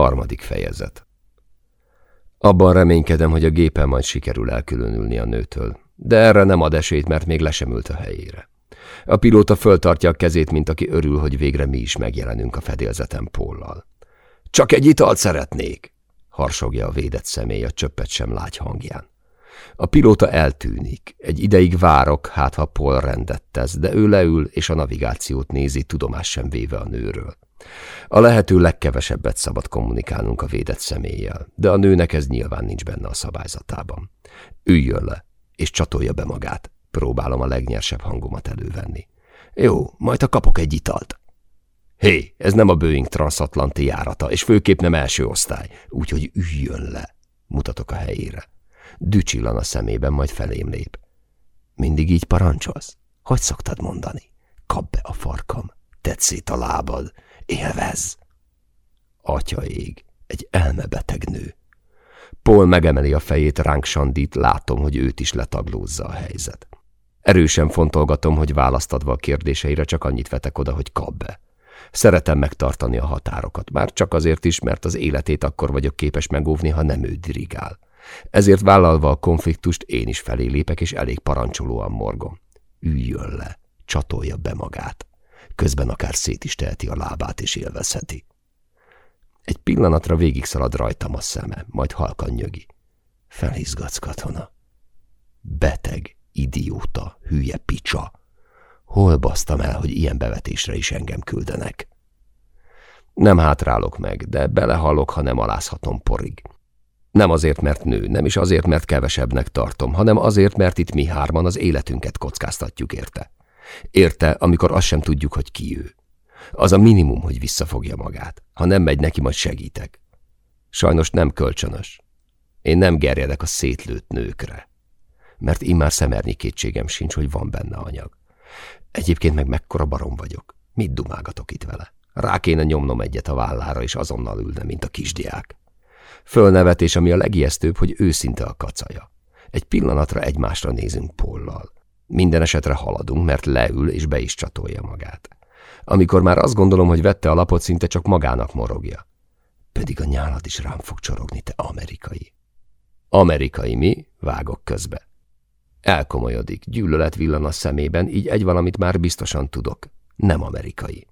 Harmadik fejezet Abban reménykedem, hogy a gépen majd sikerül elkülönülni a nőtől, de erre nem ad esélyt, mert még le sem ült a helyére. A pilóta föltartja a kezét, mint aki örül, hogy végre mi is megjelenünk a fedélzeten Póllal. Csak egy italt szeretnék, harsogja a védett személy a csöppet sem lágy hangján. A pilóta eltűnik. Egy ideig várok, hát ha Paul rendet tesz, de ő leül, és a navigációt nézi, tudomás sem véve a nőről. A lehető legkevesebbet szabad kommunikálnunk a védett személlyel, de a nőnek ez nyilván nincs benne a szabályzatában. Üljön le, és csatolja be magát. Próbálom a legnyersebb hangomat elővenni. Jó, majd ha kapok egy italt. Hé, ez nem a Boeing transatlanti járata, és főképp nem első osztály, úgyhogy üljön le, mutatok a helyére. Dücsillan a szemében, majd felém lép. Mindig így parancsolsz? Hogy szoktad mondani? Kap be a farkam, tetszét a lábad, élvez! Atya ég, egy elmebeteg nő. Paul megemeli a fejét, ránk sandít, látom, hogy őt is letaglózza a helyzet. Erősen fontolgatom, hogy választadva a kérdéseire csak annyit vetek oda, hogy kap be. Szeretem megtartani a határokat, már csak azért is, mert az életét akkor vagyok képes megóvni, ha nem ő dirigál. Ezért vállalva a konfliktust én is felé lépek, és elég parancsolóan morgom. Üljön le, csatolja be magát. Közben akár szét is teheti a lábát, és élvezheti. Egy pillanatra végig szalad rajtam a szeme, majd halkan nyögi. Felizgatsz, katona. Beteg, idióta, hülye picsa. Hol basztam el, hogy ilyen bevetésre is engem küldenek? Nem hátrálok meg, de belehallok, ha nem alázhatom porig. Nem azért, mert nő, nem is azért, mert kevesebbnek tartom, hanem azért, mert itt mi hárman az életünket kockáztatjuk érte. Érte, amikor azt sem tudjuk, hogy ki ő. Az a minimum, hogy visszafogja magát. Ha nem megy neki, majd segítek. Sajnos nem kölcsönös. Én nem gerjedek a szétlőtt nőkre. Mert immár szemernyi kétségem sincs, hogy van benne anyag. Egyébként meg mekkora barom vagyok. Mit dumálgatok itt vele? Rá kéne nyomnom egyet a vállára, és azonnal ülne, mint a kisdiák. Fölnevetés, ami a legijesztőbb, hogy őszinte a kacaja. Egy pillanatra egymásra nézünk Pollal. Minden esetre haladunk, mert leül és be is csatolja magát. Amikor már azt gondolom, hogy vette a lapot, szinte csak magának morogja. Pedig a nyálad is rám fog csorogni, te amerikai. Amerikai mi? Vágok közbe. Elkomolyodik, gyűlölet villan a szemében, így egy valamit már biztosan tudok. Nem amerikai.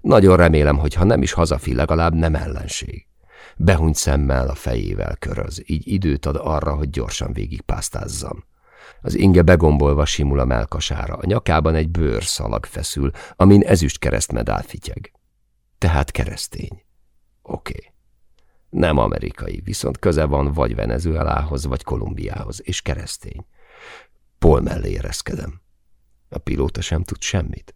Nagyon remélem, hogy ha nem is hazafi, legalább nem ellenség. Behunyt szemmel a fejével köröz, így időt ad arra, hogy gyorsan végigpásztázzam. Az inge begombolva simul a melkasára, a nyakában egy bőrszalag feszül, amin ezüst keresztmedál fityeg. Tehát keresztény. Oké. Okay. Nem amerikai, viszont köze van vagy Venezuelához, vagy Kolumbiához, és keresztény. Pol mellé ereszkedem. A pilóta sem tud semmit.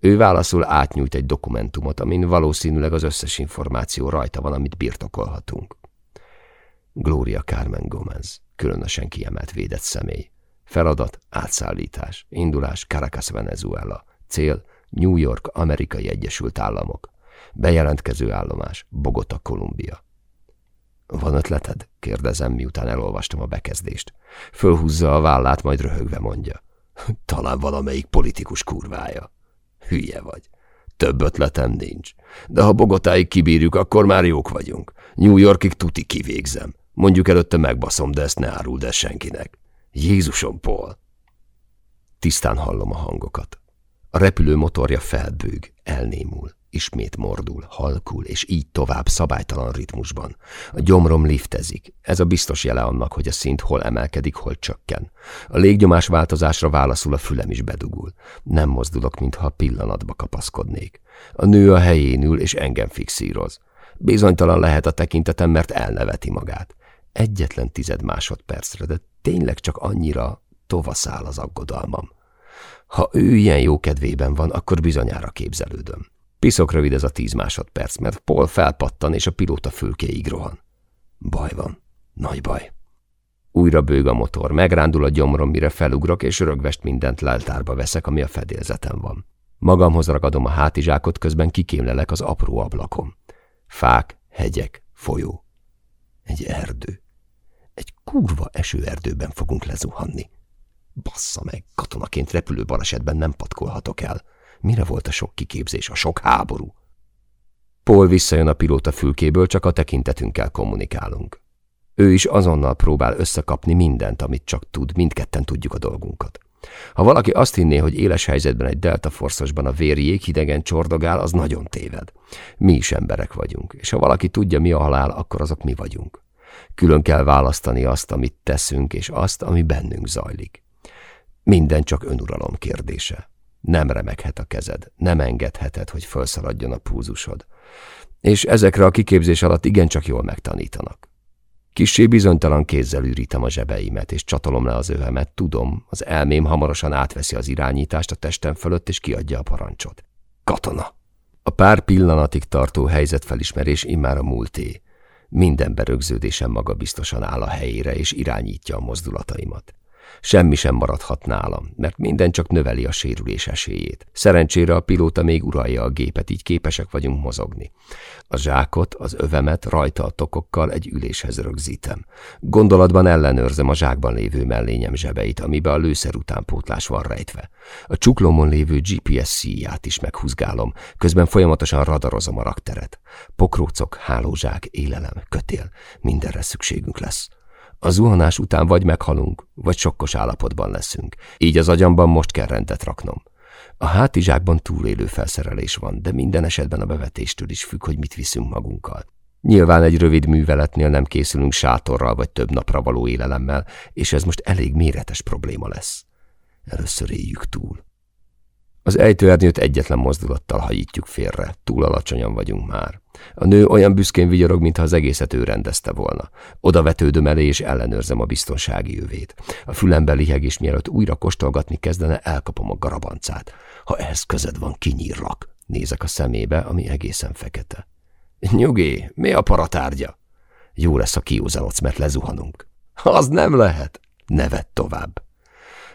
Ő válaszul átnyújt egy dokumentumot, amin valószínűleg az összes információ rajta van, amit birtokolhatunk. Gloria Carmen Gomez, különösen kiemelt védett személy. Feladat, átszállítás, indulás, Caracas, Venezuela. Cél, New York, Amerikai Egyesült Államok. Bejelentkező állomás, Bogota, Kolumbia. Van ötleted? kérdezem, miután elolvastam a bekezdést. Fölhúzza a vállát, majd röhögve mondja. Talán valamelyik politikus kurvája. Hülye vagy. Több ötletem nincs. De ha Bogotáig kibírjuk, akkor már jók vagyunk. New Yorkig tuti kivégzem. Mondjuk előtte megbaszom, de ezt ne áruld el senkinek. Jézusom, Paul! Tisztán hallom a hangokat. A repülő motorja felbőg, elnémul, ismét mordul, halkul, és így tovább szabálytalan ritmusban. A gyomrom liftezik. Ez a biztos jele annak, hogy a szint hol emelkedik, hol csökken. A légnyomás változásra válaszul a fülem is bedugul. Nem mozdulok, mintha pillanatba kapaszkodnék. A nő a helyén ül, és engem fixíroz. Bizonytalan lehet a tekintetem, mert elneveti magát. Egyetlen tized másodpercre, de tényleg csak annyira tovaszáll az aggodalmam. Ha ő ilyen jó kedvében van, akkor bizonyára képzelődöm. Piszok rövid ez a tíz másodperc, mert Paul felpattan, és a pilóta fülkéig rohan. Baj van. Nagy baj. Újra bőg a motor, megrándul a gyomrom, mire felugrok, és rögvest mindent leltárba veszek, ami a fedélzetem van. Magamhoz ragadom a hátizsákot, közben kikémlelek az apró ablakom. Fák, hegyek, folyó. Egy erdő. Egy kurva esőerdőben fogunk lezuhanni. Bassza meg, katonaként repülő balesetben nem patkolhatok el. Mire volt a sok kiképzés, a sok háború? Paul visszajön a pilóta fülkéből, csak a tekintetünkkel kommunikálunk. Ő is azonnal próbál összekapni mindent, amit csak tud, mindketten tudjuk a dolgunkat. Ha valaki azt hinné, hogy éles helyzetben egy Delta Force-osban a vér jéghidegen csordogál, az nagyon téved. Mi is emberek vagyunk, és ha valaki tudja, mi a halál, akkor azok mi vagyunk. Külön kell választani azt, amit teszünk, és azt, ami bennünk zajlik. Minden csak önuralom kérdése. Nem remeghet a kezed, nem engedheted, hogy felszaladjon a púzusod. És ezekre a kiképzés alatt igencsak jól megtanítanak. Kissé bizonytalan kézzel ürítem a zsebeimet, és csatolom le az övemet. Tudom, az elmém hamarosan átveszi az irányítást a testem fölött, és kiadja a parancsot. Katona! A pár pillanatig tartó helyzetfelismerés immár a múlté. Minden berögződésem maga biztosan áll a helyére, és irányítja a mozdulataimat. Semmi sem maradhat nálam, mert minden csak növeli a sérülés esélyét. Szerencsére a pilóta még uralja a gépet, így képesek vagyunk mozogni. A zsákot, az övemet rajta a tokokkal egy üléshez rögzítem. Gondolatban ellenőrzem a zsákban lévő mellényem zsebeit, amiben a lőszer utánpótlás van rejtve. A csuklomon lévő GPS szíját is meghúzgálom, közben folyamatosan radarozom a rakteret. Pokrócok, hálózsák, élelem, kötél, mindenre szükségünk lesz. A zuhanás után vagy meghalunk, vagy sokkos állapotban leszünk. Így az agyamban most kell rendet raknom. A hátizsákban túlélő felszerelés van, de minden esetben a bevetéstől is függ, hogy mit viszünk magunkkal. Nyilván egy rövid műveletnél nem készülünk sátorral vagy több napra való élelemmel, és ez most elég méretes probléma lesz. Először éljük túl. Az ejtőernyőt egyetlen mozdulattal hajítjuk félre, túl alacsonyan vagyunk már. A nő olyan büszkén vigyorog, mintha az egészet ő rendezte volna. Oda vetődöm elé, és ellenőrzem a biztonsági övét. A fülembe liheg, és mielőtt újra kóstolgatni kezdene, elkapom a garabancát. Ha ehhez közed van, kinyírlak. Nézek a szemébe, ami egészen fekete. Nyugi, mi a paratárgya? Jó lesz, a kiúzalodsz, mert lezuhanunk. Az nem lehet. Nevet tovább.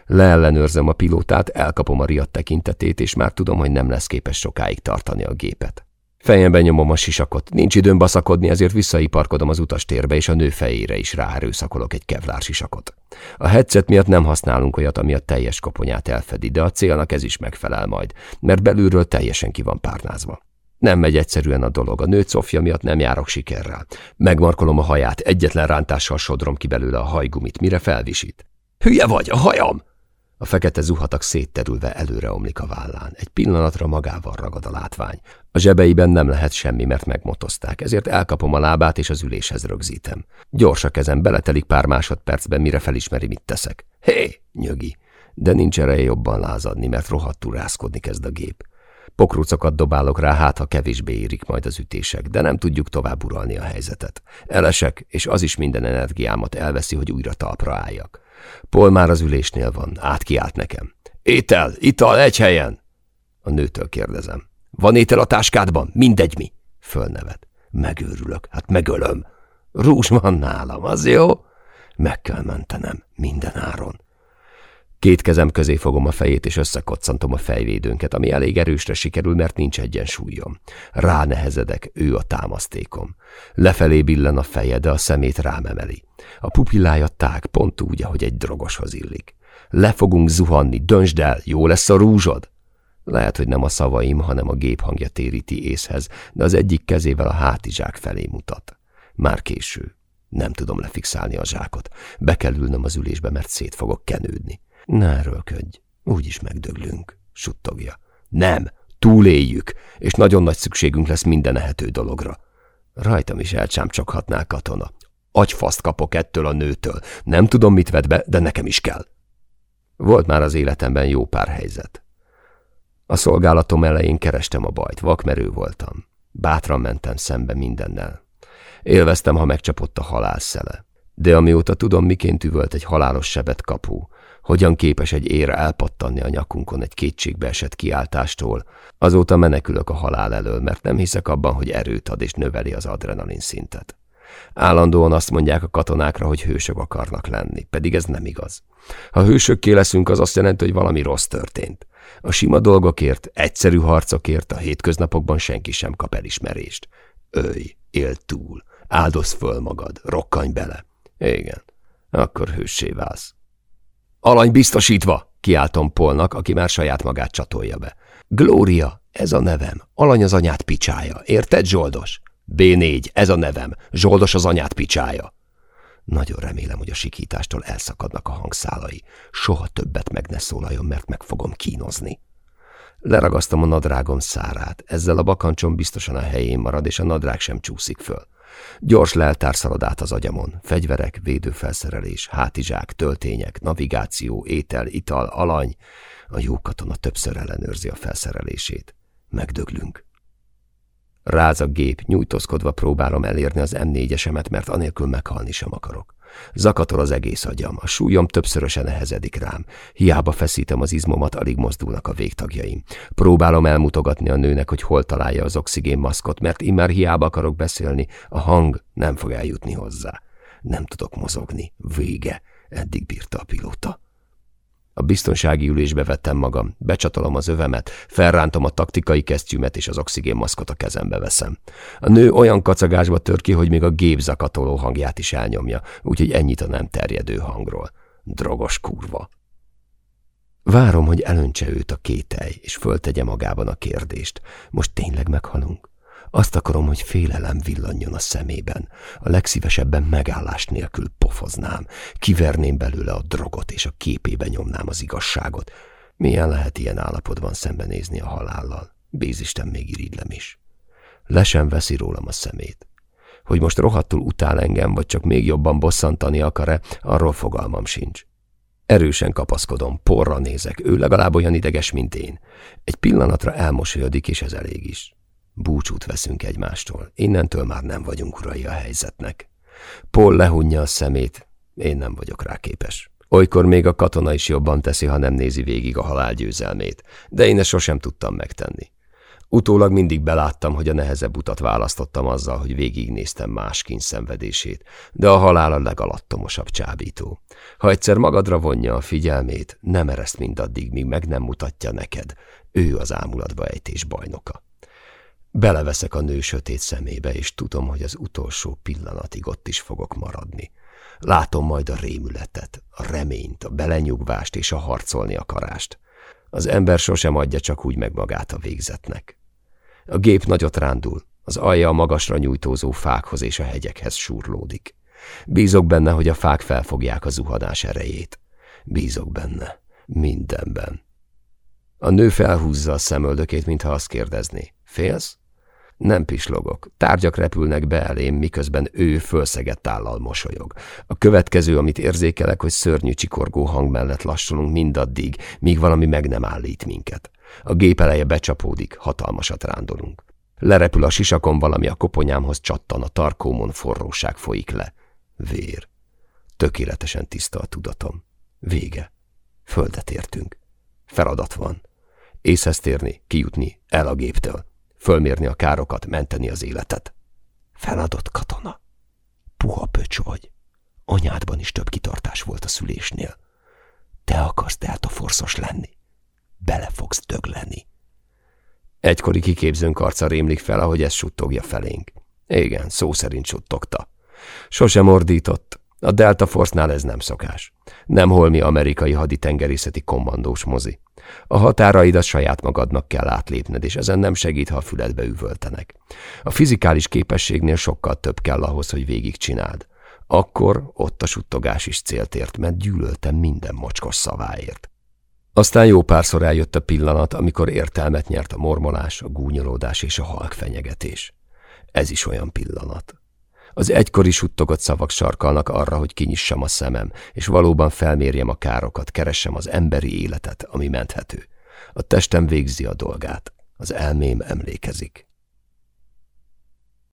Leellenőrzem a pilótát, elkapom a riadt tekintetét, és már tudom, hogy nem lesz képes sokáig tartani a gépet. Fejemben nyomom a sisakot. Nincs időm baszakodni, ezért visszaiparkodom az utastérbe, és a nő fejére is ráerőszakolok egy kevlár sisakot. A headset miatt nem használunk olyat, ami a teljes koponyát elfedi, de a célnak ez is megfelel majd, mert belülről teljesen ki van párnázva. Nem megy egyszerűen a dolog, a nő Sofia miatt nem járok sikerrel. Megmarkolom a haját, egyetlen rántással sodrom ki belőle a hajgumit, mire felvisít. Hülye vagy, a hajam! A fekete zuhatak szétterülve előre omlik a vállán. Egy pillanatra magával ragad a látvány. A zsebeiben nem lehet semmi, mert megmotozták, ezért elkapom a lábát és az üléshez rögzítem. Gyors a kezem, beletelik pár másodpercben, mire felismeri, mit teszek. Hé, nyögi! De nincs ereje jobban lázadni, mert rohadtul rászkodni kezd a gép. Pokrócokat dobálok rá, hát ha kevésbé érik majd az ütések, de nem tudjuk tovább uralni a helyzetet. Elesek, és az is minden energiámat elveszi, hogy újra talpra álljak. Paul már az ülésnél van, átkiált nekem. Étel, ital, egy helyen! A nőtől kérdezem. Van étel a táskádban? Mindegy mi. Fölnevet. Megőrülök, hát megölöm. Rúzs van nálam, az jó? Meg kell mentenem, minden áron. Két kezem közé fogom a fejét, és összekoccantom a fejvédőnket, ami elég erősre sikerül, mert nincs egyensúlyom. Ránehezedek, ő a támasztékom. Lefelé billen a feje, de a szemét rám emeli. A pupillája tág, pont úgy, ahogy egy drogoshoz illik. Le fogunk zuhanni, döntsd el, jó lesz a rúzsod? Lehet, hogy nem a szavaim, hanem a gép hangja téríti észhez, de az egyik kezével a hátizsák felé mutat. Már késő. Nem tudom lefixálni a zsákot. Be kell ülnöm az ülésbe, mert szét fogok kenődni. Ne erőlködj, úgyis megdöglünk, suttogja. Nem, túléljük, és nagyon nagy szükségünk lesz minden ehető dologra. Rajtam is elcsámcsoghatnál katona. Agyfaszt kapok ettől a nőtől. Nem tudom, mit vett be, de nekem is kell. Volt már az életemben jó pár helyzet. A szolgálatom elején kerestem a bajt, vakmerő voltam. Bátran mentem szembe mindennel. Élveztem, ha megcsapott a halál szele. De amióta tudom, miként üvölt egy halálos sebet kapu, hogyan képes egy ér elpattanni a nyakunkon egy kétségbe esett kiáltástól, azóta menekülök a halál elől, mert nem hiszek abban, hogy erőt ad és növeli az adrenalin szintet. Állandóan azt mondják a katonákra, hogy hősök akarnak lenni, pedig ez nem igaz. Ha hősökké leszünk, az azt jelenti, hogy valami rossz történt. A sima dolgokért, egyszerű harcokért a hétköznapokban senki sem kap elismerést. Ölj, él túl, áldoz föl magad, rokkanj bele. Igen, akkor hőssé válsz. Alany biztosítva, kiáltom Polnak, aki már saját magát csatolja be. Glória, ez a nevem. Alany az anyát picsája. Érted, Zsoldos? B4, ez a nevem. Zsoldos az anyát picsája. Nagyon remélem, hogy a sikítástól elszakadnak a hangszálai. Soha többet meg ne szólaljon, mert meg fogom kínozni. Leragasztom a nadrágom szárát, ezzel a bakancsom biztosan a helyén marad, és a nadrág sem csúszik föl. Gyors leltár szalad át az agyamon. Fegyverek, védőfelszerelés, hátizsák, töltények, navigáció, étel, ital, alany. A jó katona többször ellenőrzi a felszerelését. Megdöglünk. Ráz a gép, nyújtózkodva próbálom elérni az M4-esemet, mert anélkül meghalni sem akarok. Zakatol az egész agyam, a súlyom többszörösen nehezedik rám. Hiába feszítem az izmomat, alig mozdulnak a végtagjaim. Próbálom elmutogatni a nőnek, hogy hol találja az oxigénmaszkot, mert immár hiába akarok beszélni, a hang nem fog eljutni hozzá. Nem tudok mozogni. Vége. Eddig bírta a pilóta. A biztonsági ülésbe vettem magam, becsatolom az övemet, felrántom a taktikai kesztyűmet és az oxigénmaszkot a kezembe veszem. A nő olyan kacagásba tör ki, hogy még a gép zakatoló hangját is elnyomja, úgyhogy ennyit a nem terjedő hangról. Drogos kurva. Várom, hogy elöntse őt a kételj, és föltegye magában a kérdést. Most tényleg meghalunk? Azt akarom, hogy félelem villanjon a szemében. A legszívesebben megállás nélkül pofoznám. Kiverném belőle a drogot, és a képébe nyomnám az igazságot. Milyen lehet ilyen állapotban szembenézni a halállal? Bézisten még irigylem is. Le sem veszi rólam a szemét. Hogy most rohadtul utál engem, vagy csak még jobban bosszantani akar-e, arról fogalmam sincs. Erősen kapaszkodom, porra nézek, ő legalább olyan ideges, mint én. Egy pillanatra elmosolyodik, és ez elég is. Búcsút veszünk egymástól. Innentől már nem vagyunk urai a helyzetnek. Paul lehunja a szemét. Én nem vagyok rá képes. Olykor még a katona is jobban teszi, ha nem nézi végig a halál győzelmét, de én ezt sosem tudtam megtenni. Utólag mindig beláttam, hogy a nehezebb utat választottam azzal, hogy végignéztem más szenvedését, de a halál a legalattomosabb csábító. Ha egyszer magadra vonja a figyelmét, nem ereszt mindaddig, míg meg nem mutatja neked. Ő az ámulatba ejtés bajnoka. Beleveszek a nő sötét szemébe, és tudom, hogy az utolsó pillanatig ott is fogok maradni. Látom majd a rémületet, a reményt, a belenyugvást és a harcolni akarást. Az ember sosem adja csak úgy meg magát a végzetnek. A gép nagyot rándul, az alja a magasra nyújtózó fákhoz és a hegyekhez súrlódik. Bízok benne, hogy a fák felfogják a zuhanás erejét. Bízok benne, mindenben. A nő felhúzza a szemöldökét, mintha azt kérdezné. Félsz? Nem pislogok. Tárgyak repülnek be elém, miközben ő fölszegett állal mosolyog. A következő, amit érzékelek, hogy szörnyű csikorgó hang mellett lassulunk mindaddig, míg valami meg nem állít minket. A gép eleje becsapódik, hatalmasat rándolunk. Lerepül a sisakon valami, a koponyámhoz csattan, a tarkómon forróság folyik le. Vér. Tökéletesen tiszta a tudatom. Vége. Földet értünk. Feladat van. Észhez térni, kijutni, el a géptől fölmérni a károkat, menteni az életet. Feladott katona. Puha pöcs vagy. Anyádban is több kitartás volt a szülésnél. Te akarsz forszos lenni. Bele fogsz dögleni. Egykori kiképzőnk arca rémlik fel, ahogy ez suttogja felénk. Igen, szó szerint suttogta. Sosem ordított. A Delta Force-nál ez nem szokás. Nem holmi amerikai haditengerészeti kommandós mozi. A határaidat saját magadnak kell átlépned, és ezen nem segít, ha a füledbe üvöltenek. A fizikális képességnél sokkal több kell ahhoz, hogy végigcsináld. Akkor ott a suttogás is célt ért, mert gyűlöltem minden mocskos szaváért. Aztán jó párszor eljött a pillanat, amikor értelmet nyert a mormolás, a gúnyolódás és a halk fenyegetés. Ez is olyan pillanat. Az egykori suttogott szavak sarkalnak arra, hogy kinyissam a szemem, és valóban felmérjem a károkat, keressem az emberi életet, ami menthető. A testem végzi a dolgát, az elmém emlékezik.